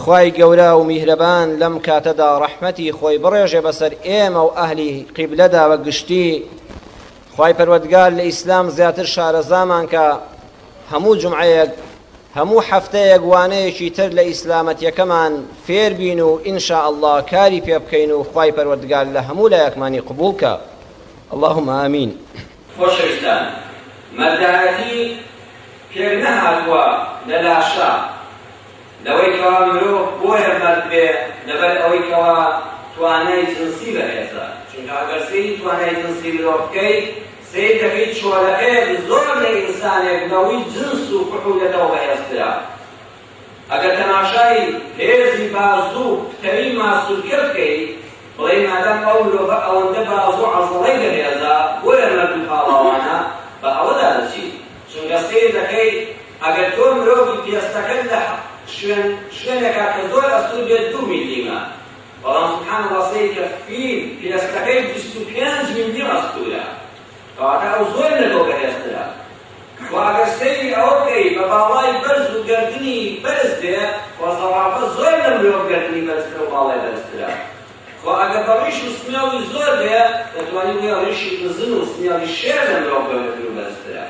خوای گەورە ومیهرەبان لەم کاتەدا ڕەحمەتی خۆی بڕێژێ بەسەر ئێمە و ئەهلی قیبلەدا بە گشتی خوای پەروەردگار لە ئیسلام زیاتر شارەزامان کە هەموو جمعەیەک هەموو هەفتەیەک وانەیەکی تر لە ئیسلامەتیەکەمان فێر بین و ئینشاء الله کاری پێ بکەین و خوای پەروەردگار لە هەموو لایەکمانی قبول کە اللهم آمین خۆشەویستان مەردایەتی پێک نەهاتوە لە لاشە لەوەی کەوا مرۆڤ بۆیە مەرد بێ لەبەر ئەوەی کەوا توانای جنسی بەهێزە چونکە ئەگەر سەیری توانای جنسی مرۆڤ بکەی سەیر دەکەی چۆلەکەیەک زۆر لە ئینسانێک لەوەی جنس و فحولەتەوە بەهێزترە ئەگەر تەماشای هێزی بازو و پتەوی ماسولکە بکەی، بڵێی مادام ئەو مرۆڤە ئەوەندە بازو و عەزڵەی بەهێزە، بۆیە مەرد و پاڵەوانە، بە ئەوەدا دەچی. چونکە سەیر دەکەی ئەگەر تۆ مرۆڤی پێستەکەت لە شوێن شوێنێکا کە زۆر ئەستور بێت دوو میلیمە، بەڵام سبحان اللە سەیر کە فیل پێستەکەی بیست و پێنج میلیم ئەستورە، کەواتە ئەو زۆر لە تۆ بەهێزترە. و ئەگەر سەیری ئەوە بکەی بە باڵای بەرز و گەردنی بەرز بێ خۆ زەڕافە زۆر لە مرۆڤ گەردنی بەرزترە و باڵای بەرزترە خۆ ئەگەر بە ڕیش و سمێڵی زۆر بێ دەتوانی بڵێ ڕیشی بزن و سمێڵی شێر لە مرۆڤ گەورەتر و بەرزترە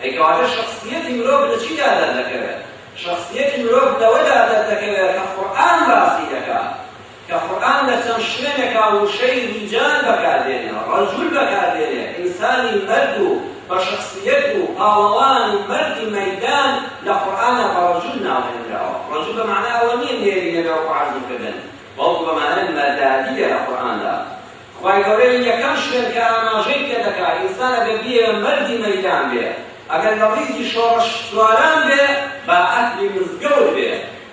ئەی کەواتە شەخسییەتی مرۆڤ لە چیدا دەردەکەوێت شەخسییەتی مرۆڤ لەوەدا دەردەکەوێت کە قورئان باسی دەکات کە قورئان لە چەند شوێنێکا وشەی ریجال بەکار دێنێ، رەجول بەکار دێنێ، ئینسانی مەرد و بە شەخسییەت و پاڵەوان و مەردی مەیدان لە قورئانا بە رەجول ناوهێنراوە. رەجول بە مەعنای ئەوە نییە نێرینە بێ وەکوو عەرزی کردن، بەڵکوو بە مەعنای مەردایەتی دێ لە قورئاندا. خوای گەورە لە یەکەم شوێن کە ئاماژەی پێ دەکا، ئینسان ئەگەر بیەوێ مەردی مەیدان بێ، ئەگەر لە ریزی شۆڕشسواران بێ، با ئەهلی مزگەوت بێ.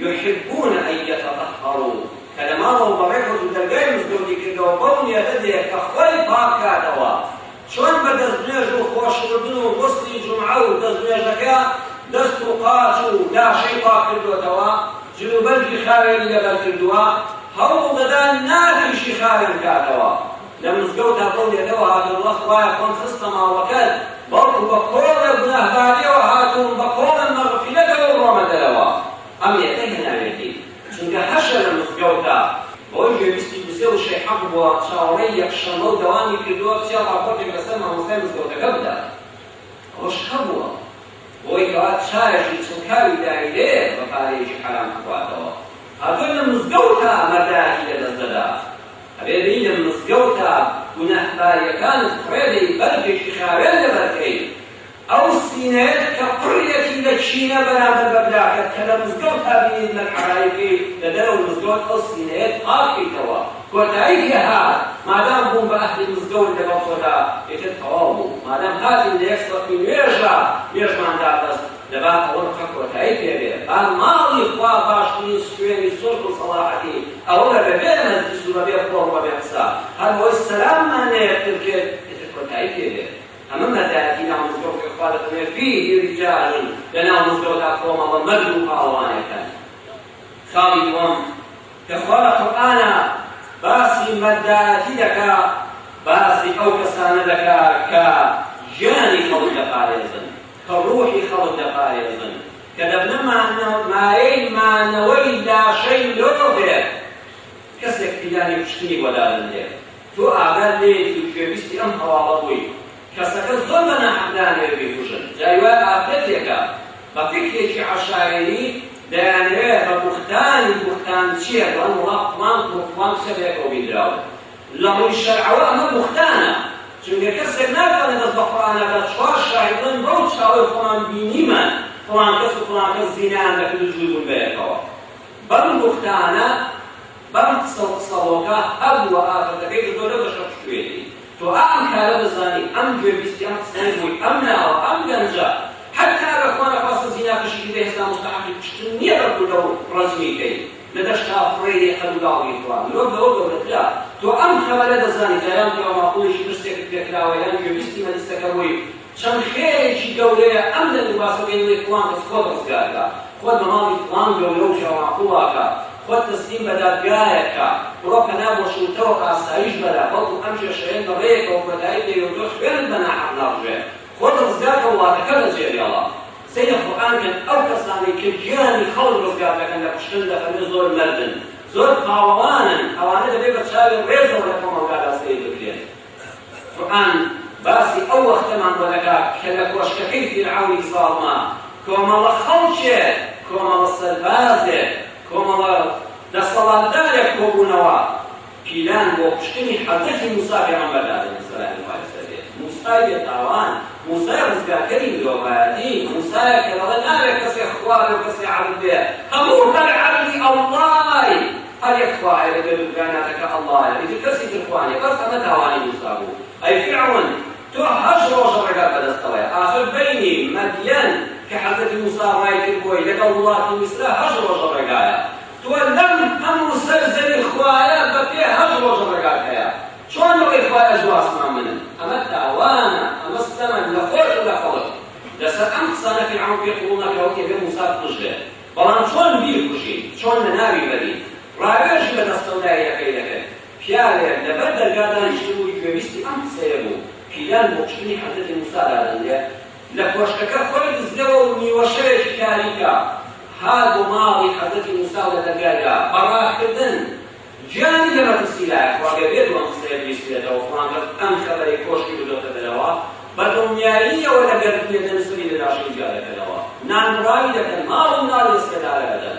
یحبون ان یتطهروا کە لە ماڵەوە بەڕێ کەوت و دەرگای مزگەوتی کردەوە بەو نیەتە دێ کە خۆی پاک کاتەوە چۆن بە دەست نوێژ و خۆشوردن و غوسلی جومعە و دەست نوێژەکە دەست و قاچ و لاشەی پاک کردۆتەوە جل و بەرگی خاوێنی لەبەر کردووە هەوڵ دەدا ناخیشی خاوێن کاتەوە. لە مزگەوتا بەو لێدەوە هاتم بڵێ خوایە خۆم خستە ماڵەکەت بەڵکو بە کۆڵێ گوناهباریەوە هاتووم بە کۆڵێ مەغفیرەتەوە بڕۆمە دەرەوە ئەم یەتە هێناوێتی چونکە هەشە لە مزگەوتا بەوەی گوێبیستی بزێ و شەیحە بووە چاوەڕێی یەکشەمە و دەوامی کردووە کچێ ڕاپۆرتێک لەسەر مامۆستای مزگەوتەکە بدا ئەوەش هەبووە بۆی کەوا چایەکی چڵکاوی داوی لێ بە پارەیەکی حەرام بخواتەوە هاتووە لە مزگەوتا مەردایەکی لەدەست دەدا ئەبێ بێی لە مزگەوتە گوناهباریەکانت فڕێ دەی بەرگێکی خاوێن لەبەر کەی ئەو سینەیەت کە پڕیەتی لە کینە بەرامبەر بە براکەت کە لە مزگەوتا بینیت نەگحەرایی کەی لە دەرەوەی مزگەوت ئەو سینەیەت پاک کەیتەوە کۆتایی پێ هات مادام بووم بە ئەهلی مزگەوت لەگەڵ تۆدا ئیتر تەواو بوو مادام هاتین لە یەک سەفی نوێژە نوێژمان دادەست دەبا ئەوە ڕقە کۆتایی پێ بێ، با ماڵی خوا باشترین شوێنی سوڵح و سەڵاحەتی ئەوە بێ، بەبێ مەجلیس و بەبێ قۆڵ و بەبێ قسە، هەر بەوەی سەلاممان لە یەکتر کرد، ئیتر کۆتایی پێ بێ. ئەمە مەردایەتی ناو مزگەوتێک خوا دەفەرموێ، فیه رجال، لە ناو مزگەوتا کۆمەڵە مەرد و پاڵەوانێکن. خاڵی دووەم کە خوا لە قورئانا باسی مەردایەتی دەکا، باسی ئەو کەسانە دەکا کە ژیانی خەڵک دەپارێزن. کە ڕووحی خەڵک دەپارێزن، کە دەبنە مایەی مانەوەی لاشەی مرۆڤ، هەیە کەسێک پیلانی کوشتنی بۆ دادەنرێ، تۆ ئاگات لێیەتی و گوێبیستی ئەم هەواڵە بووی، کەسەکە زۆر بە ناحەق دەیانەوێ بیکوژن، جاری وایە ئافرەتێکە بە فیکرێکی عەشایەری دەیانەوێ بە بوختانی بوختانچییەک بڵێن وەڵا فڵان کوڕ فڵان کچە بەیەکەوە بینراون، لە ڕووی شەرعەوە ئەمە بوختانە، چونکە کەسێک ناتوانێت دەست بە قورئانا بات، چوار شاهید بڵێن بەو چاوەی خۆمان بینیمان فڵان کەس و فڵان کەس زینایان دەکرد و جووت بوون بەیەکەوە. بەم بوختانە، بەم قسە و قسەڵۆکە هەبووە ئافرەتەکەی کردووە لەو دەشە پشتگوێیەتی. تۆ ئەم کارە دەزانی، ئەم گوێبیستی ئەم قسەیە بووی، ئەم ناوە، ئەم گەنجە، حەتتا ئەگەر خوا نەخواستە زیناکەشی کردبێت هێشتا موستەحەقی کوشتن نییە بەلکو لەو ڕەجمی کەی. لە دەشتا فڕێ یە قەرو داڵگی خوا مرۆڤ لەوە گەورەترە تۆ ئەم خەمە نەدەزانی جا یان پیاو ماقوڵێکی برسێکت پێ کراوە یان گوێبیستی مەلیستەکە بووی چەند خێرێکی گەورەیە ئەم دەنگ و باسە بێ دڵی فڵان کەس خۆت ڕزگار کە خۆت بە ماڵی فڵان گەورە و پیاو ماقوڵا کە خۆت تەسلیم بە دادگایەک کە بڕۆ پەنا بۆ شووتە و ئاسایش بەرە بەڵکو ئەم کێشەیەت بە ڕێیەکەوە کۆتایی دێ و تۆ خوێنت بە ناحەق ناڕژێ خۆت ڕزگار کە وڵاتەکە بەجێ بێڵە سەیرە قورئانیان ئەو کەسانەی کە گیانی خەڵک ڕزگار دەکەن لە کوشتن لە غەمێ زۆر مەردن زۆر پاڵەوانن ئەوانە دەبێ بە چاوی ڕێزەوە لە کۆمەڵگادا سەیر بکرێن قورئان باسی ئەو وەختەمان بۆ دەکات کە لە کۆشکەکەی فیرعەونی زاڵما کۆمەڵە خەڵکێک کۆمەڵە سەربازێک کۆمەڵە دەسەڵاتدارێک کۆبوونەوە پیلان بۆ کوشتنی حەزرەتی موسا پێغەمبەر دادەنێت سەلامی خوای لەسەر بێت، موسای بێتاوان، موسای ڕزگارکەری مرۆڤایەتی، موسایەک کە دەڵێت نابێت کەسێک خوا بێ و کەسێ عەبد بێ، هەموو هەر عەبدی ئەڵڵای، هەر یەک خوایە لە گەل و کاییناتەکە ئەڵڵایە، ئیتر کەسی تر خوا نیە، بەس ئەمە تاوانی موسا بوو، ئەی فیرعەون تۆ هەشت ڕۆژە ڕێگات بەدەستەوەیە، ئاخر بەینی، مەدیەن، کە حەزرەتی موسا ڕایکرد بۆی، لەگەڵ وڵاتی میسرە هەشت ڕۆژە ڕێگایە، تۆ لەم هەموو سەر زەوی خوایە بە پێ هەشت ڕۆژ ڕێگات هەیە چۆن دەڵێی خوایە زوو ئاسمان بنن ئەمە تاوانە ئەمە ستەمە لە خۆت و لە خەڵک لەسەر ئەم قسانە فیرعەون پێ قبوڵ نەکرا وتی ئەبێ موسا بکوژرێ بەڵام چۆن بیکوژی چۆن لە ناوی بەری ڕاوێژی بە دەستەو دایرەکەی دەکرد پیاوێک لەبەر دەرگا دانیشتبوو گوێبیستی ئەم قسەیە بوو پیلان بۆ کوشتنی حەزرەتی موسا دادەنرێ لە کۆشکەکە خۆی بزگەوە و نیوە شەوێکی تاریکە، هات بۆ ماڵی حەزرەتی موسا و لە دەرگایدا بە ڕاکردن گیانی لە مەترسی لایە، خوا گەر بێت و ئەم قسەیە بیسترێتەوە فڵان کەس ئەم خەبەرەی کۆشکی بردۆتە دەرەوە، بە دڵنیاییەوە لە گەردنێ دەنوسن ی لە لاشەی جیا دەکەنەوە، نانبڕاوی دەکەن، ماڵ و مناڵی دەستێ دارە دەدەن.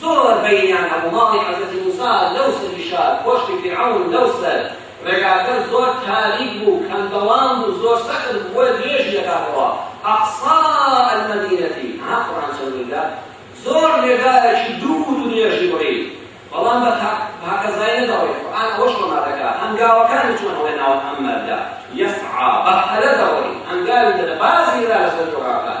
زۆر بەینیان هەبوو ماڵی حەزرەتی موسا لەو سەری شار کۆشکی فیرعەون لەو سەر، ڕێگاکە زۆر تاریک بوو کەندەڵان بوو زۆر سەخت بوو بۆیە درێژی دەکاتەوە اقصی المدینەتی ها قورئان چەند میلە زۆر ڕێگایەکی دوور و درێژی بڕی بەڵام بە هاکەزای نەدەڕێت قورئان ئەوەش وەما دەکات هەنگاوەکانی چۆن ئەڵێ ناوە ئەم مەردە یەسعا بە هەلە دەڕۆی هەنگاوی دەدە بازی را لەسەر جۆراکان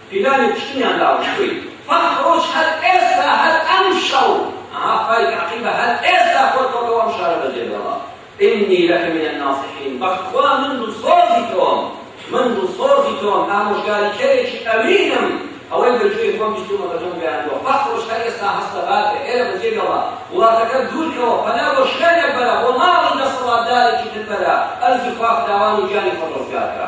پیلانی کوشتنیان داوە شوی فەرح ڕۆژ هەر ئێستا هەر ئەم شەو ئەها فایک عەقیبە هەر ئێستا خۆت کەوتەوە ئەم شارە بەجێ بێڵە ئینی لەکە من الناصحین بەخوا من دڵسۆزی تۆم من دڵسۆزی تۆم ئامۆژگاری کەرێکی ئەوینم ئەوەی بەجێی خۆم بیستومە بە تۆم گەیاندوە فەرح ڕۆژ هەر ئێستا هەستە باتە ئێرە بەجێ بێڵە وڵاتەکە دوور کەوە پەنا بۆ شوێنێک بەرە بۆ ماڵی دەسەڵاتدارێکی تر بەرە ئەرزی خوا فراوان و گیانی خۆت ڕزگار کە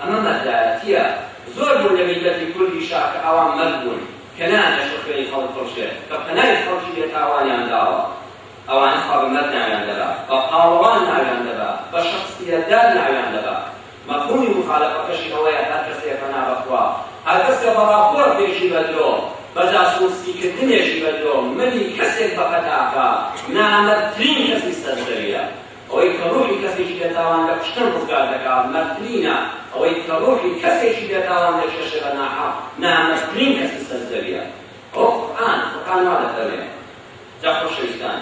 ئەمە مەردایەتیە زۆر بوون لە میللەتی کوردی شا کە ئاوا مەرد بوون کە نانەشە خوێنی خەڵک بڕژێت بە پەنای خەڵکی بێ تاوانیان داوە ئەوانە خوا بە مەرد ناویان دەبا بە پاڵەوان ناویان دەبا بە شەخسیەتدار ناویان دەبا مەفهومی موخالەفەکەشی ئەوەیە هەر کەس بێ پەنا بە خوا هەر کەس کە بە ڕاپۆرت بێژی بە درۆ بە جاسووسی کردن بێژی بە درۆ ملی کەسێک بە پەتاکە نامەردترین کەسی سەر زەویە. ئەوەی کە ڕووحی کەسێکی لە تاوان لە کوشتن ڕزگار دەکا مەردترینە، ئەوەی کە ڕووحی کەسێکی لە تاوان دەکێشێ بە ناحەق نامەردترین کەسی سەر زەویە. ئەوە قورئانە، قورئان وا دەفەرمێ. جا خۆشەویستان،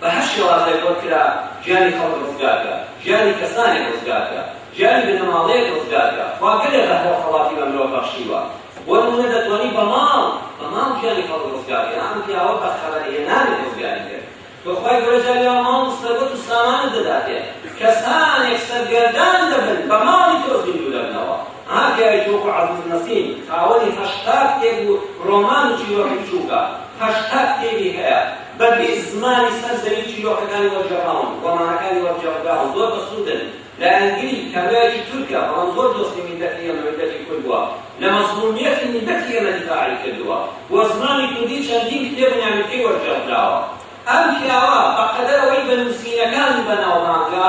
بە هەر شێوازێک وەک کرا گیانی خەڵک ڕزگار کە، گیانی کەسانێک ڕزگار کە، گیانی بنەماڵەیەک ڕزگار کە، خوا گەلێ ڕەحم و ڕەحەڵاتی بە مرۆڤ بەخشیوە، بۆ نموونە دەتوانی بە ماڵ، بە ماڵ گیانی خەڵک ڕزگار کەی، ئا ئەم پیاوە بە خەبەرهێنانێک ڕزگاری کرد، کە خوای گەورە جا لێوە ماڵ و سەروەت و سامانت دەداتێ، کەسانێک سەرگەردان دەبن بە ماڵی تۆ زیندوو دەبنەوە، ها پیاوێکی وەکو عەزیز نەسیم خاوەنی هەشتا کتێب و ڕۆمان و چیرۆکی بچووکە، هەشتا کتێبی هەیە، بە بیست زمانی سەر زەوی چیرۆکەکانی وەرگێڕاون، ڕۆمانەکانی وەرگێڕدراون، زۆر بەسوودن. لایەنگری کەمرەی تورکە بەڵام زۆر دۆستی میللەتی یەمەن و گەلی کورد بووە لە مەزلومیەتی میللەتی یەمەن دیفاعی کردووە و زمانی کوردی چەندین کتێب و نامیلکەی وەرگێڕدراوە ئەم پیاوە بەقەدەر ئەوەی بە نووسینەکانی بەناوبانگە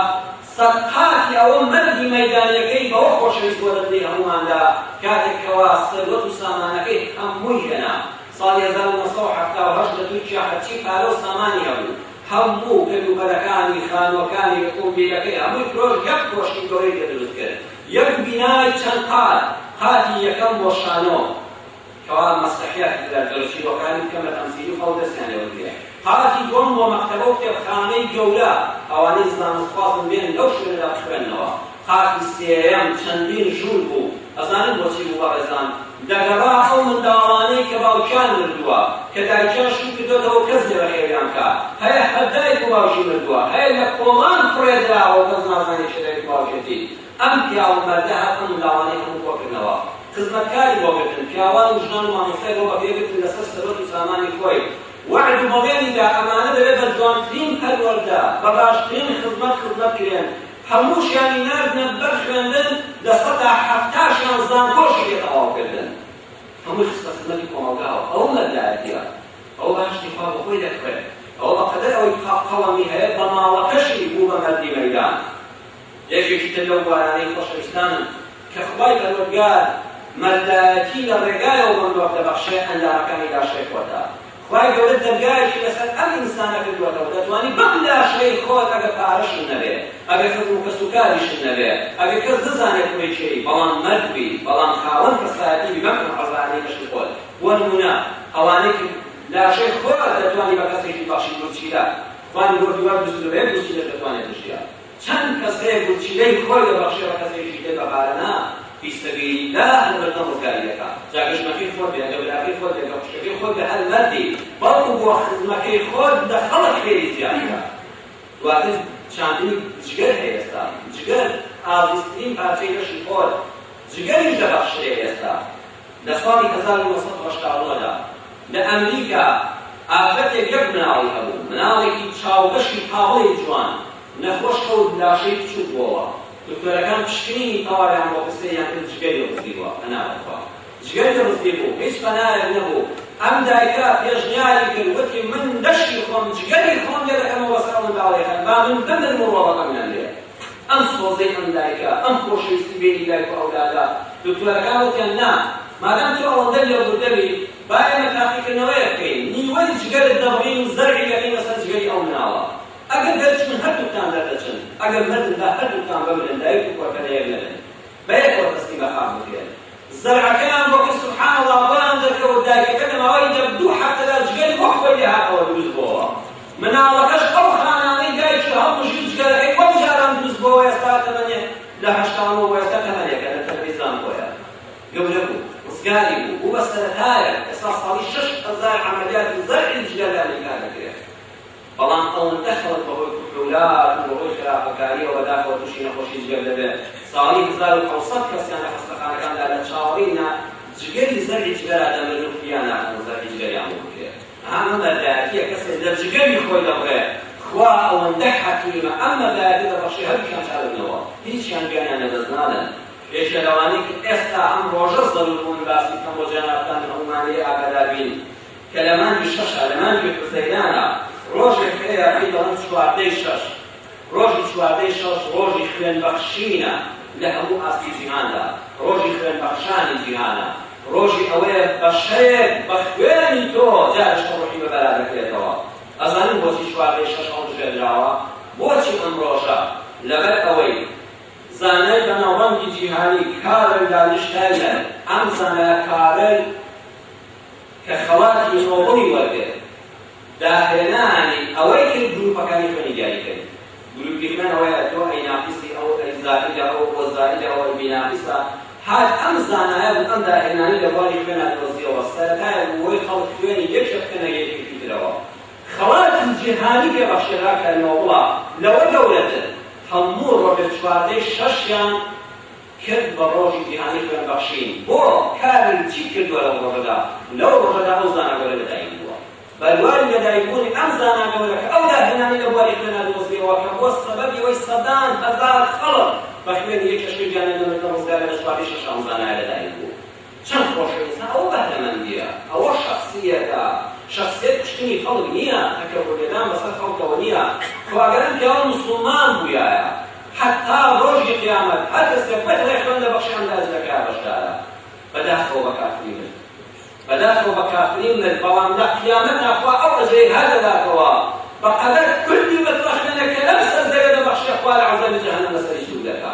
سەد قاتی ئەوە مەرگی مەیدانیەکەی بەوە خۆشەویست بۆ دەنگەی هەمووماندا کاتێک کەوا سەروەت و سامانەکەی هەمووی هێنا ساڵی هەزار و نۆ سەد و حەفتا و هەشت لە تورکیا هەرچی پارە و سامانی هەبوو هەموو کەلوپەلەکانی خانووەکانی ئۆتۆمبیلەکەی هەمووی فرۆشت یەک کۆشکی گەورەی پێ دروست کرد یەک بینای چەند قات قاتی یەکەم بۆ شانۆ کەوا مەسرەحیاتی ترا جۆرە چیرۆکانی بکەم لە تەمسیلی خەڵک دەستیان لێ وەرگرێ قاتی دووەم بۆ مەکتەبە و کتێبخانەی گەورە ئەوانەی زانستخوازن بێن لەو شوێنەدا بخوێننەوە قاتی سێیەم چەندین ژوور بوو، ئەزانن بۆچی بوو بەڕێزان؟ دەگەڕا ئەو منداڵانەی کە باوکیان مردووە، کە دایکیان شوو کردۆتەوە کەس لێ بەخێویان کا، هەیە هەر دایک و باوکی مردووە، هەیە لە کۆڵان فڕێ دراوە و کەس نازانێ کێ دایک و باوکێتی، ئەم پیاو و مەردە هەر ئەم منداڵانەی هەموو کۆ کردنەوە، خزمەتکاری بۆ گرتن، پیاوان و ژنان و مامۆستای بۆ بە پێ گرتن لە سەر سەرۆکی سامانی خۆی، وەعد و بەڵێنی دا ئەمانە دەبێ بە جوانترین پەروەردە، بە باشترین خزمەت خزمەت کرێن، هەمووشیانی ناردنە بەر خوێندن لە سەدا حەفتاشیان زانکۆشی لێ تەواو کردن هەمووی خستە خزمەتی کۆمەڵگاوە ئەوە مەردایەتیە ئەوە باشی خوا بە خۆی دەکڕێت ئەوە بەقەدەر ئەوەی قەڵەمی هەیە بە ماڵەکەشی بوو بە مەردی مەیدان یەکێکی تر لەو بوارانەی خۆشەویستانم کە خوای پەروەردگار مەردایەتی لە ڕێگایەوە بەم دۆخ دەبەخشێ ئەندامەکانی لاشەی خۆتە خوای گەورە دەرگایەکی لەسەر ئەم ئینسانە کردووەتەوە دەتوانی بەم لاشەی خۆت ئەگەر پارەشت نەبێ ئەگەر خزم و کەسوکاریشت نەبێ ئەگەر کەس نەزانێ تۆی کێی بەڵام مەرد بی بەڵام خاوەن کەسایەتی بی بەم عەزانەی لەشی خۆت بۆ نموونە ئەوانەی کە لاشەی خۆت دەتوانی بە کەسێکی بەخشی بۆ چیرە خوا مرۆڤی وا دروست کردووە یەک دوو چیرەش دەتوانێ دژیە چەند کەس هەیە گورچیلەی خۆی دەبەخشێ بە کەسێکی تر بە پارە نا فی سبیل اللە لەبەردەم ڕزگاری دەکا جا کە ژنەکەی خۆت بێ ئەگەر براکەی خۆت بێ ئەگەر خوشکەکەی خۆت بێ هەر مەردی بەڵکو بۆ خزمەکەی خۆت لە خەڵک خێری زیاترە دواتر چاندنی جگەر هەیە ئێستا جگەر ئازیزترین پارچەی لەشی خۆت جگەریش دەبەخشرێ ئێستا لە ساڵی هەزار و نۆ سەد و هەشتا و نۆ دا لە ئەمریکا ئافرەتێک یەک مناڵی هەبوو، مناڵێکی چاوبەشی تاڵەی جوان، نەخۆش کەوت لاشەی بچووک بۆوە، دکتۆرەکان پشکنینی تەواویان بۆ کرد سەیریان کرد جگەری ڕزیوە، پەنا بەخوا جگەری ڕزیبوو هیچ پەنایەک نەبوو، ئەم دایکە پێشنیاری کرد وتی من لەشی خۆم جگەری خۆم لێدەکەمەوە بەسەر ئەو منداڵەی خەت با من بمرم و ڕۆڵەکەم لەم لێ ئەم سۆزەی ئەم دایکە، ئەم خۆشەویستی بەینی دایک و ئەولادە، دکتۆرەکان وتیان نا، مادام تۆ ئەوەندە لێبوردەبیت، با ئێمە تاقیکردنەوەیەک بکەین، نیوەی جگەرت دەبڕین و زەرعی دەکەینە سەر جگەری ئەو مناڵە، ئەگەر دەرچوون هەردووکتان دەردەچن، ئەگەر مردن دا هەردووکتان بمرن، دایک و کوڕەکە لەیەک نەبن. بەیەکەوە دەستی بە خاک بگرن زەرعەکەیان بۆ کرد سبحان اللە بۆیان دەرکەوت دایکەکە لە ماوەی لە دوو هەفتەدا جگەری بۆ خۆی لێهاتەوە دروست بۆوە مناڵەکەش ئەو خانانەی دایکی هەڵمژی و جگەرەکەی بۆ جاران دروست بۆوە ئێستا تەمەنێ لە هەشتاوە و ئێستا تەمەنێکە لە تەربی زانکۆیە گەورە بوو ڕزگاری بوو بوو بە سەرەتایە ئێستا ساڵی شەش هەزار عەمەلیاتی زەرعی جگەر لە ئەمریکا دەکرێت بەڵام ئەوەندە خەڵک بە هۆی کوحولات و بە هۆی خراپەکارییەوە بە داخەوە تووشی نەخۆشی جگەر دەبێت، ساڵی هەزار و حەوت سەد کەسیان لە خەستەخانەکاندا لە چاوەڕێی نا جگەری زەرعی جگەرا دەمرن و فریا ناکەن زەرعی جگەریان بۆ بکرێت. ئەها ئەمە مەردایەتییە کەسێک لە جگەری خۆی دەبڕێ، خوا ئەوەندە حەکیمە ئەم مەردایەتیە دەبەخشێ هەردووکیان چاک دەبنەوە هیچیان گیانیان لەدەست نادەن. یەکێ لەوانەی کە ئێستا ئەم ڕۆژە زەروور بوون باسی بکەم بۆ جەنابتان هەموومان لێی ئاگادار بین، کە لە مانگی شەشا، لە مانگی حوزەیرانە، ڕۆژێک هەیە پێی دەڵێن چواردەی شەش، ڕۆژی چواردەی شەش ڕۆژی خوێن بەخشینە لە هەموو ئاستی جیهاندا، ڕۆژی خوێن بەخشانی جیهانە، ڕۆژی ئەوەیە بەشەرێک بە خوێنی تۆ جارێک ڕۆحی بە بەرا دەکرێتەوە، ئەزانن بۆچی چواردەی شەش هەڵبژێردراوە؟ بۆچی ئەم ڕۆژە؟ لەبەر ئەوەی زانای بەناوبانگی جیهانی کارل دالیش تایلەر، ئەم زانایە کارل، کە خەڵاتی نۆبڵی وەرگرت، داهێنانی ئەوەی کرد گرووپەکانی خوێنی دیاریکردن. گرووپی خوێن ئەوەیە تۆ ئەی ناقیسی ئەو ئەی زائیدە ئەو ئەو زائیدە ئەو ئەی بی ناقیسە. هات ئەم زانایە و ئەم داهێنانەی لە بواری خوێنا دۆزییەوە، سەرەتایە بوو هۆی خەڵک خوێنی یەکێ بکەنە یەکێکی ترەوە. خەڵاتی جیهانی پێ بەخشێرا کە نۆبڵە، لەوە گەورەتر هەموو ڕۆژێ چواردەی شەشیان کرد بە ڕۆژی جیهانی خوێن بەخشین بۆ کاری چی کردوە لەو ڕۆژەدا لەو ڕۆژەدا ئەو زانا گەورە لەدایک بووە بەدوای لەدایک بوونی ئەم زانا گەورە کە ئەو داهێنانی لە بواری خوێنا دۆزیەوە کە بووە سەبەبی ئەوەی سەدان هەزار خەڵک بە خوێنی یەکێشکردیانە دەمرد لە ڕۆزگارە لە چوارەی شەشە ئەم زانایە لەدایک بوو چەند خۆشەویستە ئەوە بەهرەمەندیە ئەوە شەخسیەتە شەخسیەت کوشتنی خەڵک نیە تەکەبورلێدان بەسەر خەڵکەوە نیە خواگەر ئەم پیاوە موسڵمان بویایە حەتا ڕۆژی قیامەت هەر کەسێک بەد ڕێ خوێن دەبەخشێ ئەم داجی دەکرا بەشدارە بەداخەوە بە کافری مرد بەداخەوە بە کافری مرد بەڵام لە قیامەتا خوا ئەو ئەجرەی هەر دەداتەوە بەقەدەر کوردی متڕەخنە کە لەم سەر زەوێ دەبەخشێ خوا لە عەزابی جەهەنەم لەسەری سوور دەکا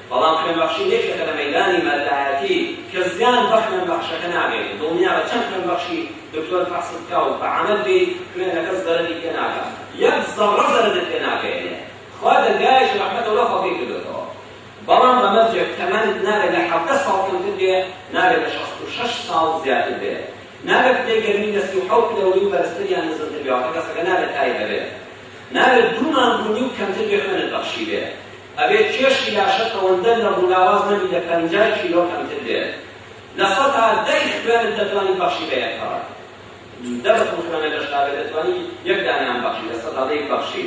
بەڵام خوێن بەخشین یەک شتەکە لە مەیدانی مەردایەتی کە زیان بە خوێن بەخشەکە ناگەینێ دڵنیابە چەند خوێن بەخشی دکتۆر فەحست بکا و بە عەمەل بی خوێنەکە زەرەری پێ ناگا یەک زەڕە زەرەرت پێ ناگەینێ خوا دەرگایەکی ڕەحمەتە لەو خەڵکەی کردۆتەوە بەڵام بە مەرجێک تەمەنت نابێت لە حەڤدە ساڵ کەمتر بێ نابێت لە شەست و شەش ساڵ زیاتر بێ نابێت پلەی گەرمی لە سی و حەوت پلەوەی و بەرزتر یان نزمتر بێ واتە کەسەکە نابێت تای هەبێ نابێت دوو مانگ بوونی و کەمتر بێ خوێنت بەخشی بێ ئەبێت کێشی لاشە ئەوەندە نەبوو لاواز نەبی لە پەنجا کیلۆ کەمتر بێت لە سەتا دەی خوێنت دەتوانی بەخشی بە یەک هەڕە دە بەتڵ خوێنە لەشتا بێت دەتوانی یەک دانەیان بەخشی لە سەتا دەیەک بەخشی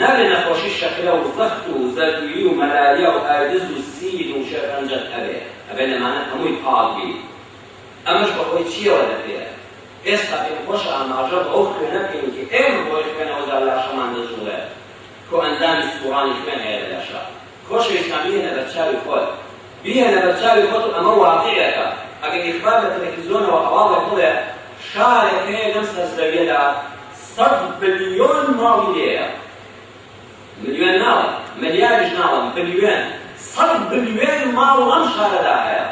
نابێ نەخۆشی شەکرە و زەخت و زەردویی و مەلاریا و ئایدز و سیل و شێرپەنجەت هەبێ ئەبێ لەمانە هەمووی پاڵ بی ئەمەش بەهۆی چیەوە دەکرێت ئێستا پێم خۆشە ئاماژە بەو خوێنە بکەین کە ئێمە بۆی خوێنەوەدا لاشەمان دەجوڵێت کۆئەندامی سکووڕانی خوێن هەیە لە لەشدا. خۆشەویستان بیهێنە بەرچاوی خۆت. بیهێنە بەرچاوی خۆت و ئەمە واقیعێکە. ئەگەر ئیخبار لە تەلەفیزیۆنەوە هەواڵێک بڵێ شارێک هەیە لەم سەر زەویەدا سەد بلیۆن ماڵی لێیە. ملیۆن ناڵێم، ملیاریش ناڵێم، بلیۆن. سەد بلیۆن ماڵ لەم شارەدا هەیە.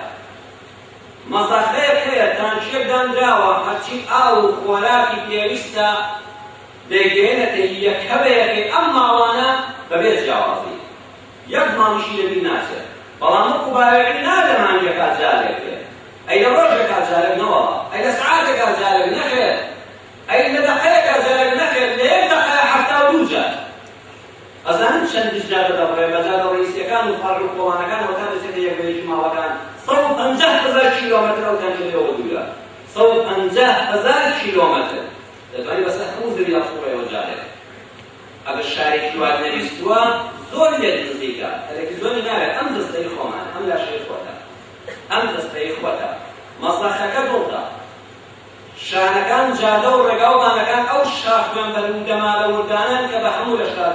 مەزەخەیەک هەیە تانکییەک داندراوە هەرچی ئاو و خۆراکی پێویستە، دەیگەیەنە کە یەکە بە یەکەی ئەم ماڵانە بە بێ جیاوازی یەک مانگیشی لە بیر ناچێت بەڵام وەکو بایەعی نا لە مانگێکا جارێک بێ ئەی لە ڕۆژێکا جارێک نەوەڵا ئەی لە سەعاتێکا جارێک نەخێر ئەی لە دەقەیەکا جارێک نەخێر لە یەک دەقەیە حەفتا و دوو جار ئەزانم چەندیش جار دەدەبڕێ بە جادە ڕئیسیەکان و فەرع و کۆڵانەکانەوە تا دەچێتە یەک بە یەکی ماڵەکان سەد و پەنجا هەزار کیلۆمەتر ئەو تەنگە لێوە دوورە سەد و پەنجا هەزار کیلۆمەتر دەتوانی بەسەر هەموو زەویدا بسوڕێیەوە جارێک ئەگەر شارێکی وات نەویستووە زۆر لێت نزیکە تەلەکی زۆری ناوێت ئەم جەستەی خۆمان ئەم لاشەی خۆتە ئەم جەستەی خۆتە مەسەخەکە دڵتە شانەکان جادە و ڕێگا و بانەکان ئەو شاخوێن بەرودەمالە وردانەن کە بە هەموو لە شار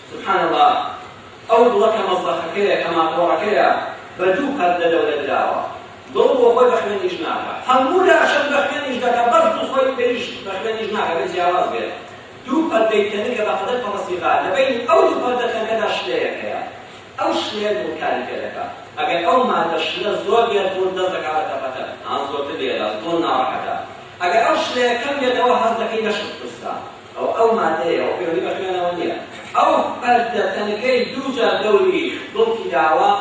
سبحان اللە ئەو دڵە کە مەزەخەکەیە کە ماتۆڕەکەیە بە دوو قەد لە دەورە دراوە دڵ بۆ خۆی بە خوێنیش ناکا هەموو لاشەت بە خوێنیش دەکا بەس دڵ خۆی بەیش بە خوێنیش ناکا بە جیاواز بێت دوو پەردەی تەنکە بە قەدەر پەڕەسیغا لە بەینی ئەو دوو پەردە تەنکەدا شلەیەک هەیە ئەو شلەیە دڵ کاری پێ دەکا ئەگەر ئەو مادە شلە زۆر بێت دڵ دەست دەکا بە تەپەتە ئان زۆرتر بێت دڵ ناڕەحەتە ئەگەر ئەو شلەیە کەم بێتەوە هەست دەکەی لەشت قورسە ئەوە ئەو مادەیە، ئەوە پەیوەندی بە خوێنەوە نییە. ئەو پەردە تەنکەی دوو جار دەوری دڵکی داوە،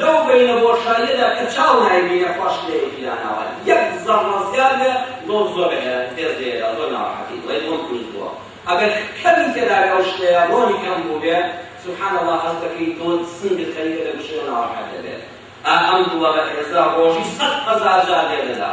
لەو بەینە بۆشاییەدا کە چاو نایبینێ خواش لەیەکی داناوە، یەک زەڕڕە زیاد بێ دڵ زۆر بە ئێرە پێست لێ ئێرا، زۆر ناڕەحەتی دڵی دڵم قورس بووە. ئەگەر کەمی تێدا بێ ئەو شتەیە، ڕۆنی کەم بووبێ، سبحان اللە هەست دەکەی دڵت سنگت خەریکە دەگوشێ و ناڕەحەت دەبێ. ئا ئەم دڵە بەهێزە ڕۆژی سەد هەزار جار لێ دەدا.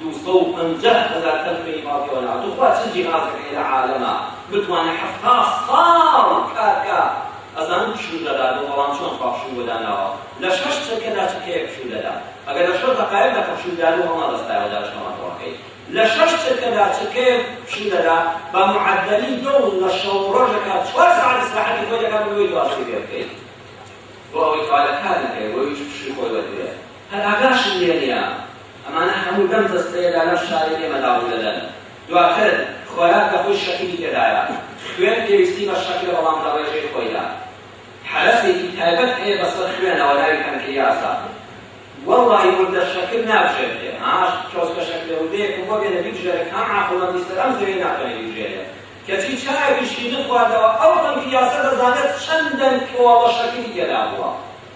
دوو سەد و پەنجا هەزار تەن خوێنی باوکی ئەوە ناوە توخوا چ جیهازێک هەیە لە عالەما بتوانێ حەفتا ساڵ کار کا ئەزانم پشوولە دات بۆ بەڵام چۆن خوا پشوول بۆ داناوە لە شەش چرکەدا چرکەیەک پشوولە دات ئەگەر لە شەش دەقایەکدا کە پشوول دابوو هەڵنەدەستایەوە دارشتە ماتۆڕەکەی لە شەش چرکەدا چرکەیەک پشوولە دات بە معەدەلی دڵ لە شەو ڕۆژەکە چوار سەعات ئیسراحەتی خۆی دەکات بۆی دوازدەی پێ بکەیت بۆ ئەوەی کارەکان نەکەی بۆیش پشوو خۆی وەرگرێت هەر ئاگاشم لێ نیە ئەمانە هەموو لەم جەستەیەدا لەم شاری ئێمەدا ڕوودەدەن. دواتر خۆراک لە خۆی شەکری تێدایە، خوێن پێویستی بە شەکرە بەڵام لە ڕێژەی خۆیدا. هەرەسێکی تایبەت هەیە بەسەر خوێنەوە ناوی پەنکریاسە. وەڵڵاهی وردە شەکر نابژێردرێ. ها چۆسکە شەکرە وردەیەکم بۆ بێنە بیبژێرێ کام عاقڵمەندی سەر ئەم زەویە ناتوانێ بیبژێرێ. کەچی چایەکی شیرین خواردەوە ئەو پەنکریاسە دەزانێت چەند دەنکۆڵە شەکری تێدابووە.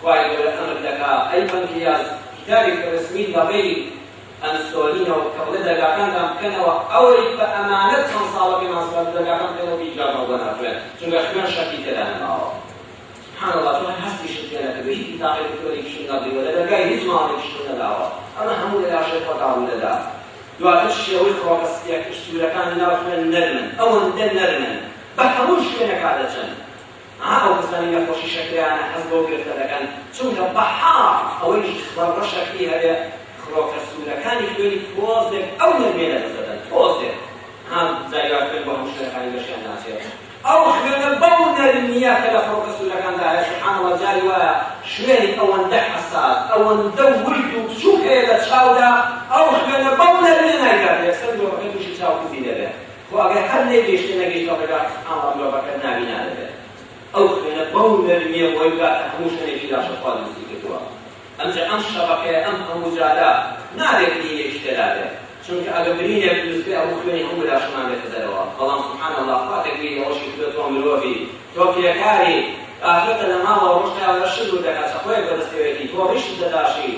خوای گەورە ئەمر دەکا ئەی پەنکریاس کتابێکی ڕەسمی لە ڕێی ئەنسۆلینەوە کە بڵێ دەرگاکانتان بکەنەوە ئەوەی بە ئەمانەت چەند ساڵە پێمان سپاردوو دەرگاکان بکەنەوە بە ئیجازەوە بۆ ناو خوێن چونکە خوێن شەرتی تێدا نەماوە سبحان الله تۆ هەستیشت پێ نەکردووە هیچ بتاقەی دکتۆرێکیشت نەبڕیوە لە دەرگای هیچ ماڵێکیشت نەداوە ئەمە هەموو لە لاشەی خۆتا ڕوو دەدا دواتر شێوەی خڕۆکە سپییەکە سوورەکان لەناو خوێن نەرمن ئەوەندە نەرمن بە هەموو شوێنێکا دەچن ها ئەو کەسانەی نەخۆشی شەکرەیانە حەز بەو گرفتە دەکەن چونکە بەها ئەوەیش زەڕڕە شەکری هەبێ خڕۆکە سوورەکانی خوێنی تۆزێک ئەو نەرمێنە دەزەدەن تۆزێک ها جاری وا خوێن بۆ هەموو شوێنەکانی لەشیان ناچێت ئەو خوێنە بەو نەرمییە کە لە خڕۆکە سوورەکاندایە سبحان اللە جاری وایە شوێنی ئەوەندە حەساس ئەوەندە ورد و بچووک هەیە لە چاودا ئەو خوێنە بەو نەرمییە نایگاتە یەکسەر مرۆڤەکە تووشی چاوکزی دەبێت خۆ ئەگەر هەر نەگەیشتە نەگەیشتە ڕێگا قسەکان ڕەنگە بەکەت نابینا دەبێت ئەو خوێنە بەو نەرمیە بۆی بگاتە هەموو شوێنێکی لاشە خوا دروستی کردووە ئەمجا ئەم شەبەکەیە ئەم هەموو جادە نابێت برینێکی تێدا بێت چونکە ئەگە برینێک دروست بێ ئەو خوێنی هەموو لاشەمان بێتە دەرەوە بەڵام سبحان اللە خوا دەگری لەوەشی کردوە تۆ مرۆڤی تۆ کرێکاری ئافرەتە لە ماڵەوە ڕۆژ تاوەرە شت وردەکات چەقۆیەک بەدەستەوەیەتی تۆ ڕیشت دەتاشی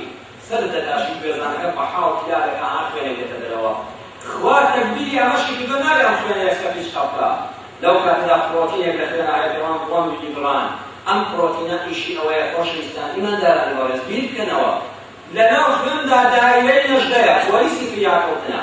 سەرت دەتاشی کوێزانەکە بەحاڵ پیاوێک ئاها خوێنێک دێتە دەرەوە خوا تەکبیری ئەمەشی کردوە ناوی ئەم خوێنە یەسکە پیس قەپکە لەو کاتەدا پڕۆتینێک لە خوێنە ئەیە بڕان بڕۆن ویدی بڕان ئەم پڕۆتینە ئیشی ئەوەیە خۆشەویستان ئیماندارانی بەڕێز بیر بکەنەوە لەناو خوێندا دایرەی نەژدەیە پۆلیسی فریاکەوتنە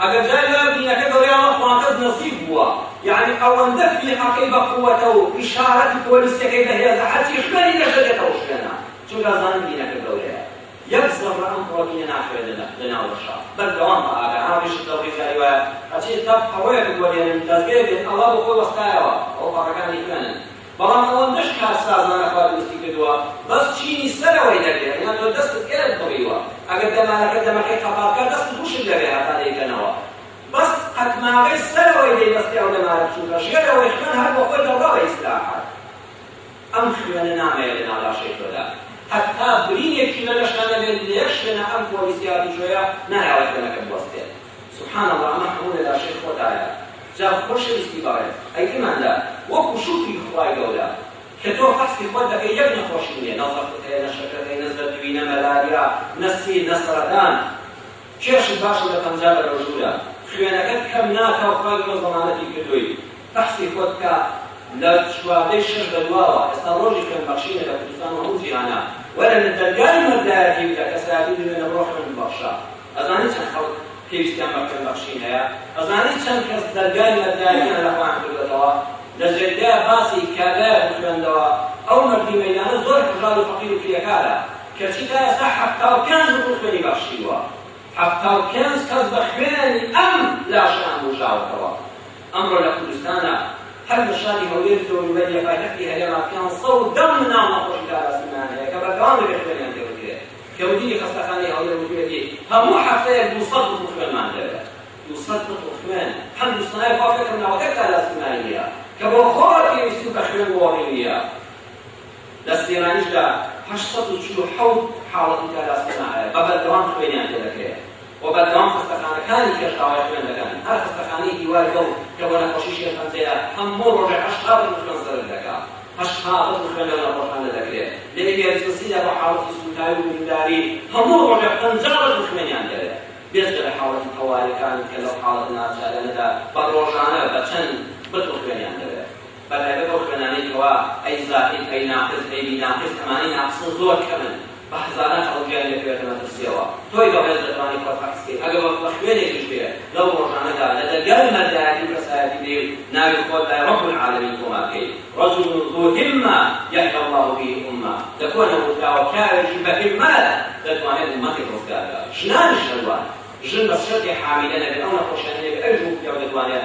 ئەگەر جاری وایە دنیاکە گەڕیاوە خواتەس نەسیب بووە یانی ئەوەندە فیحەکەی بە قوەتە و ئیشارەتی پۆلیسیەکەی بە هێزە هەرچی خوێنی لێشە دێتەوە شوێنە چونکە ئەزانن دینەکە گەورەیە یەک زەڕە ئەم کوڕە دینە ناکەوێت لەناو ڕشا بەردەوام بە ئاگا هاویش دەوڕی جاری وایە ئەچێت تەپ پەڕۆیەکت وەرێنن دەزگەیەکت ئەڵا بۆ خۆی وەستایەوە ئەو پەڕەکانی خوێنن بەڵام ئەوەندەش کارسازانە خوا دروستی کردووە بەس چینی سەرەوەی دەبێ یان تۆ دەستت ئێرەت بڕیوە ئەگەر دەمارەکە دەمەکەی قەپا بکا دەستت وشک دەبێ هەتا دەیکەنەوە بەس قەتماغەی سەرەوەی دەیبەستێ ئەو دەمارە بچووکە ژێرەوەی خوێن هەر بۆ خۆی دەڕوا بە ئیستراحەت ئەم خوێنە نامەیە لە ناواشەی تۆدا هەتا برینێکی لە لەشە نەبێت لە یەک شوێنە ئەم پۆلیسیا بجۆیە نایەوە خوێنەکە بوەستێت سبحان اللە ئەمە هەموو لە لاشەی خۆتایە جا خۆشەویستی بەڕێز ئەگیماندا وەکو شوکری خوای گەورە کە تۆ فەحسی خۆت دەکەی یەک نەخۆشی نیە نە زەخت هەیە نە شەکرەت هەیە نە زەردوی نە مەلاریا نە سیل نە سەرەتان کێشت باشە لە پەنجا لە رۆژوورە خوێنەکەت کەم ناکا و خوای گەورە زەمانەتی کردووی فەحسی خۆت بکە لە چواردەی شەش بەدواوە ئێستا رۆژی خوێن بەخشینە لە کوردستان و هەموو جیهانا وەرە لە دەرگای مەردایەتی بکە کەسایەتی دوێنە بڕۆ خوێن ببەخشە ئەزانی چەند خەڵک پێویستیان بە خوێن بەخشین هەیە؟ ئەزانی چەند کەس دەرگای مەردایەتیان لە خۆیان کردۆتەوە؟ لە جێگدایە باسی کابرایە بخوێندەوە ئەو مەردی مەیدانە زۆر هەژار و فەقیر و کرێکارە کەچی تا ئێستا حەفتا و پێنج بکوڕ خوێنی بەخشیوە حەفتا و پێنج کەس بە خوێنی ئەم لاشەیان بوژاوەتەوە ئەمڕۆ لە کوردستانە هەر لە شاری هەولێر زۆروبەریە پایتەختی هەرێما پێنج سەد و دە مناڵ نەخۆشی داراسیمان هەیە کە بەردەوام دەبێت خوێنیان کەوتینی خەستەخانەی هەولێر و گوێتی هەموو هەفتەیەک دوو سەد بتڵ خوێنمان دەوێ. دوو سەد بتڵ خوێن؟ هەم دووسنایە خوا فێرکەم ناوەکەت تا داستنای نییە کە بۆ خۆڕت پێویستی و کە خوێن بۆ ڕی نییە. لە سلێمانیشدا هەشت سەد و چل و حەوت حاڵەتی تا داستنا هەیە بە بەردەوام خوێنیان تێدەکرێ. و بەردەوام خەستەخانەکانی کەش داوای خوێن دەکەن، هەر خەستەخانەی دیوار گەڵ کە بۆ نەخۆشی شێرپەنجەیە هەموو ڕۆژێ هەشت خاوەن و خوێن سەرف دەکا، هەشت خاوەن و خوێن لەو نەخۆشانە دەکرێ، لە ئیمێرجنسیدا بۆ حاڵەتی سووتاوی و برینداری هەموو ڕۆژێ پەنجا ڕەتڵ خوێنیان دەوێ، بێجگە لە حاڵەتی تەواریەکان کە لەو حاڵەتە ناچارانەدا بە ڕۆژانە بە چەند بتڵ خوێنیان دەوێ. بەلهەبێ ئەو خوێنانەی کەوا ئەی زاهید ئەی ناقس ئەی بیناقس ئەمانەی ناقسن زۆر کەمن بە هەزاران خەڵک گیانی لە کوێتە مەترسیەوە تۆی بەڕێز دەتوانی خۆت فەحس کەی ئەگەر وەک بە خوێنێکیش بێ لەو ڕۆژانەدا لە دەرگای مەردایەتی و کەسایەتی بێی و ناوی خۆت لای رب العالمین تۆمار کەی رجل ذو همە یهدی الله به امە لە کۆنەوە وتراوە پیاوێکی بە همەت دەتوانێت ئومەتێک ڕزگار کات ژنانیش هەروەها ژن بەس شەرتێ حامیلە نەبێ ئەو نەخۆشیانە نەبێ ئەویش وەکو پیاو دەتوانێت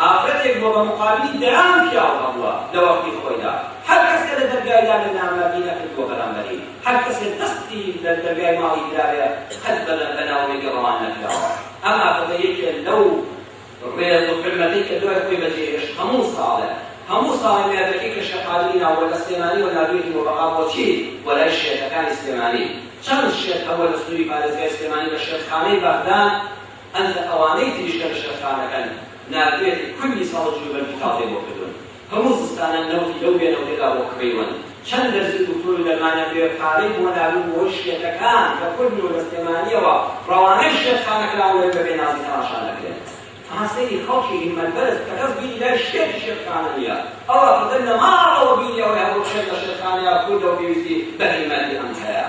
ئافرەتێک بووە بە مقابلی دەیان پیاو هەبووە لە وەختی خۆیدا، هەر کەس کە لە دەرگای دانێ نامەردی نەکردووە بەرامبەری، هەر کەسێ دەستی لە دەرگای ماڵی درابێ قەت بە لە بەناو مێردی ڕەوان نەکراوە، ئەم ئافرەتە یەکێ لەو ڕێز و حورمەتەی کە دوای خۆی بە جێ هێشت هەموو ساڵێ هەموو ساڵێ مێردەکەی کە شەقاوی ناوە لە سلێمانیەوە ناردوویەتی بۆ بەغا بۆ چی؟ بۆ لای شێتەکانی سلێمانی چەند شێت هەبووە لە سنووری پارێزگای سلێمانی لە شێتخانەی بەغدا، هەند لە ئەوانەی تریش کە لە شێخخانەکەن ناردویەتی کونی سەڵت جلوبەرگی تازەی بۆ کردون هەموو زستانان نەوتی لەو وێنەوتەدا بۆ کڕیون چەند دەرزی و دوکتۆر و دەرمانیان پێ پارەی بۆ ناردون بۆی شێتەکان کە کورد نو لە سلێمانیەوە ڕەوانەی شێخخانە کراون لەوێ بە بێنازی تەماشا دەکرێن ها سەیری خەڵکی هیمەت بەرز کە کەس بیری لای شێتی شێخخانە نیە ئەو ئەقڵەی لە ماڵەوە بیری ئەوەی هەبوو بچێتە شێخخانەیا کوردەو پێویستی بە هیمەتی ئەم هەیە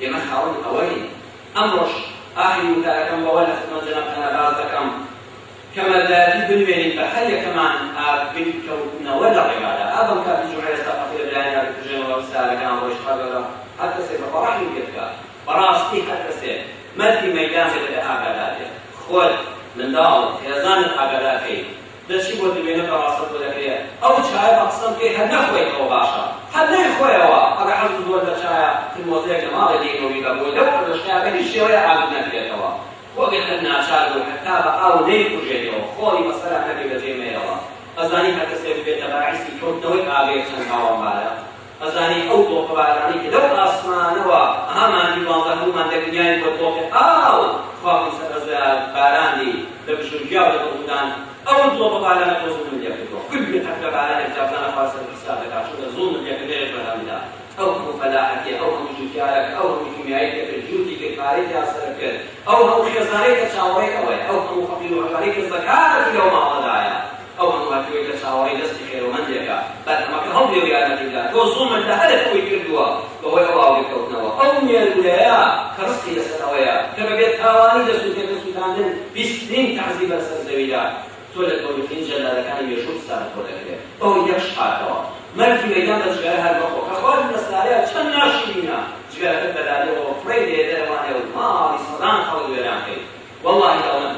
ئێمە خاوەنی ئەوەین ئەمڕۆش ئاخری وتارەکەم بەوە لە خزمەت جەنابتانا باس دەکەم کە مەردایەتی بنوێنین بە هەر یەکەمان ئا بنکەوتنەوە لە ڕێگادا ئا بەم کاتی جومعە ئێستا فەقیرە برایانە بکوژێنەوە ستارەکان ڕۆیشت خوا گەورە هەر کەسێ بە بەڕەحمی پێ بکا بەڕاستی هەر کەسێ مەردی مەیدان بێ دەبێ ئاگادار بێ خۆت منداڵت خێزانت ئاگادار کەی دەچی بۆ دروێنە بە ڕاستە تۆ دەکرێ ئەو چایە بە قسە بکەی هەر نەخۆی ئەوە باشە هەر نەیخۆیەوە ئەگە حەزت زۆر لە چایە ترمۆزێک لە ماڵێ دێینەوە بیبە بۆی لەو قرمشکە بە هیچ شێوەیە ئاوت نەکرێتەوە خۆ گەر هەر ناچار بوو حەتتا بە ئاو نەیکوژێتەوە خۆڵی بە سەرا نەبێ بەجێ مەیەوە ئەزانی هەر کەسێک ببێتە باعیسی کەوتنەوەی ئاگر چەند تاوانبارە ئەزانی ئەو تۆپە بارانەی کە لەو ئاسمانەوە ئەها مانگی دوانزە هەموومان دەگریاین بۆ تۆپێ ئاو خوا بم سەربەزیار بارانی لە گشوگیا و لە دڵمدان ئەو تۆپە بارانە تۆ زوڵمم لێ کردووە کول بێتەک لە بارانێک جابزانە خوا سەر حساب دەکات چونکە زوڵمم لێ کردنێش بەرامدا ئەو هەموو فەلاحەتێ ئەو هەموو جوتیارە ئەو هەموو کیمیایی کە کرد جوتی کرد پارەی پیا سەرف کرد ئەو هەموو خێزانەی کە چاوەڕێی ئەوەیە ئەو هەموو فەقیر و عەشارەی کە زەکاتی لەو ماڵەدایە ئەوان وا پێ کە چاوەڕێی دەستی خێرۆمەندێکە بەرهەمەکە هەڵدێویانە جێگا تۆ زوڵمت لە هەرە کوی کردووە بەهۆی ئەو ئاوڕێکەوتنەوە ئەو مێروولەیە کە ڕسقی لەسەر ئەوەیە کە بە بێتاوانی دەست و پێکە سووتاندن پیسترین تەعزیبە لەسەر زەویدا تۆ لە گەورەترین جەلادەکانی مێژوو قسانت بۆ دەکرێت بەهۆی یەک شقارتەوە مەرگی مەیدان بە جگەرە هەر مەخۆ کە خوارت لە سارەیە چەند ناشیرینە جگەرەکەت بەلالێەوە فڕێی دەیە دەرەوانێ و ماڵی سەدان خەڵک وێران کەی وەڵڵاهی ئەوەن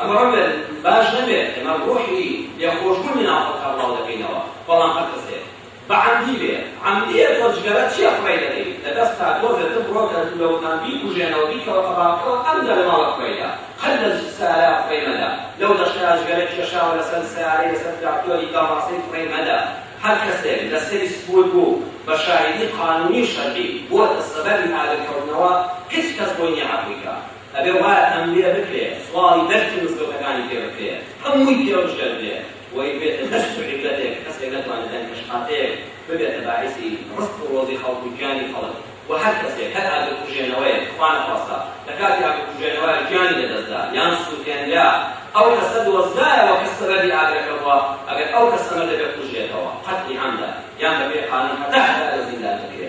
ئەمڕۆ گەر باش نەبێت ئێمە ڕۆحی لێخۆشبوون لە ناو خەڵکا بڵاو دەکەینەوە، بەڵام هەر کەسێک بە عەمدی بێ عەمدیە تۆ جگەرە چیە فڕێی دەدەی لە دەستتا تۆ زێتر بڕۆ کە لەوەتان بیکوژێنەوە بیکەوە قەباڵکەوە ئەمجا لە ماڵە کوڕەیدا قەت لە سەیارە فڕێی مەدە لەو دەشتەیا جگەرە کێشاوە لەسەر سەیارەی لەسەر تراکتۆری گەڵاسی فڕێی مەدە هەر کەسێک لەسەری سپور بوو بە شاهیدی قانونی و شەرعی بووەتە سەبەبی ئاگرکەوتنەوە هیچ کەس بۆی نیە عەفوی کا. ئەبێ وایان ئەمنیە بکرێ سواڵی دەشتی مزگەوتەکانی پێ بکرێ هەمووی پێ بشکێندرێ و ی بێتە دەشت و عیبرەتێک کەسێ نەتوانێ دەنگ پێشقاتەیەک ببێتە باعیسی ڕزق و ڕۆزی خەڵک و گیانی خەڵک و هەر کەسێک هەر ئاگرکوژێنەوەیەک خوا نەخواستا لە کاتی ئاگرکوژێنەوە گیانی لە دەست دا یان سووتێنرا ئەو کەسە دۆزرایەوە کە سەبەبی ئاگرەکە بووە ئەگەر ئەو کەسە مردبێ بکوژرێتەوە قەتلی عەمدا یان بەبێ قانوون هەتا هەتایە زیندان بکرێ.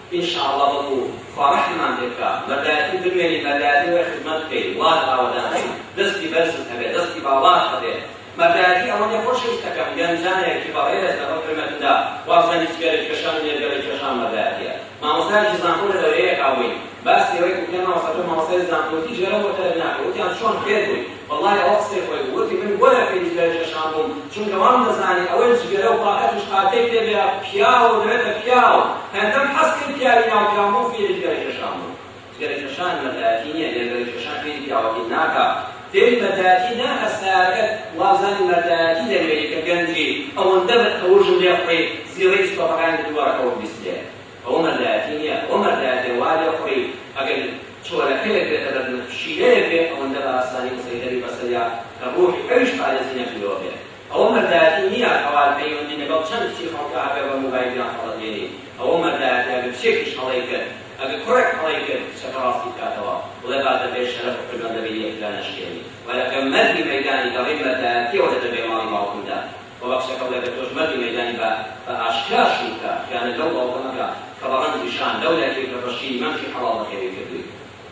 ان شاء اللە بەڵکو خوا ڕەحممان پێ بکا مەردایەتی بمێنی مەردایەتی ئەوەیە خزمەت بکەی وڵات ئاوەدان بی دەستی بەرزت هەبێ دەستی باڵات هەبێ مەردایەتی ئەوە نیە خۆشەویستەکەم گەنجانێکی بەڕێز لە گەڵ فرمەتمدا وازانی جگەرە کێشان و نێرگەلە کێشان مەردایەتیە مامۆستایەکی زانکۆ لە دەورەیەکا بووین باسی ئەوەی کە مامۆستا تۆ مامۆستای زانکۆی وتی جگەرە بۆ تەرک ناکەی وتیان چۆن فێر بووی وەڵا ئەوە قسەی خۆی بوو وتی من بۆیە فێری جگەرە کێشان بووم چونکە وام دەزانی ئەوەی جگەرە و پاکەت و شقارتەی پێ بێ پیاو و دەبێتە پیاو هەندەم حەز کرد پیاوی ناو پیاوم بوو فێری جگەرە کێشان بووم جگەرە کێشان مەردایەتی نیە لێبرە کێشان فێری پیاوەتی ناکا فێری مەردایەتی نا هەر سەیارەکەت وابزانی مەردایەتی دەنوێی کە گەنجی ئەوەندە بەت کە وژم لێ بڕی زیڕەی سکۆپەکانی دووبارەکەوە بیسلێ ئەوە مەردایەتی نیە ئەوە مەردایەتێ وا لێ خوڕی ئەگەر چۆلەکە لەگوێتە بەرزنت پشیلەیەک بێ ئەوەندە بە ئاسانی مسەیتەری بەسەریا کە ڕوحی ئەویش پارێزی نەکردوە بێ ئەوە مەردایەتی نیە هەوار پەیوەندی لەگەڵ چەند کچی خەڵکا هەبێ بە موبایلیان هەڵە دێنی ئەوە مەردایەتە ئەگەر کچێکیش هەڵەی کرد ئەگەر کوڕێک هەڵەی کرد کچەکە ڕاستی بکاتەوە بڵێ با دەبێ شەرەف و حورمەت لەبەری یەکترا نەشکێنی وەلەکە مەردی مەیدانی دەڵێی مەردایەتیە وەلە دەبێ ماڵی باوکمدا و بەخشەکە بڵێ کە تۆش مەردی مەیدانی بە بە ئاشکرا شوو بکە، خیانەت لەو باوکە مەکە کە بە ڕەنج و شان لەو لای فیکرە ڕەشیی مەمکی حەڵاڵ بە خێوی کردووی.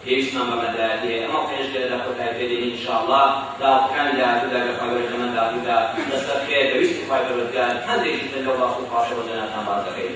پێویستمان بە مەردایەتی هەیە. ئەم ئەڵقەیەش لێرەدا کۆتایی پێ دێنین ان شاءاللە لە ئەڵقەکانی داهاتوودا گەر خوای گەورە تەمەن دابووتە لەسەر خێر بە ویستی خوای پەروەردگار هەندێکی تر لەو باس و پاشەوەزەناتان باس دەکەین.